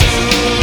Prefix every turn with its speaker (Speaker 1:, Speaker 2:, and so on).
Speaker 1: Peace.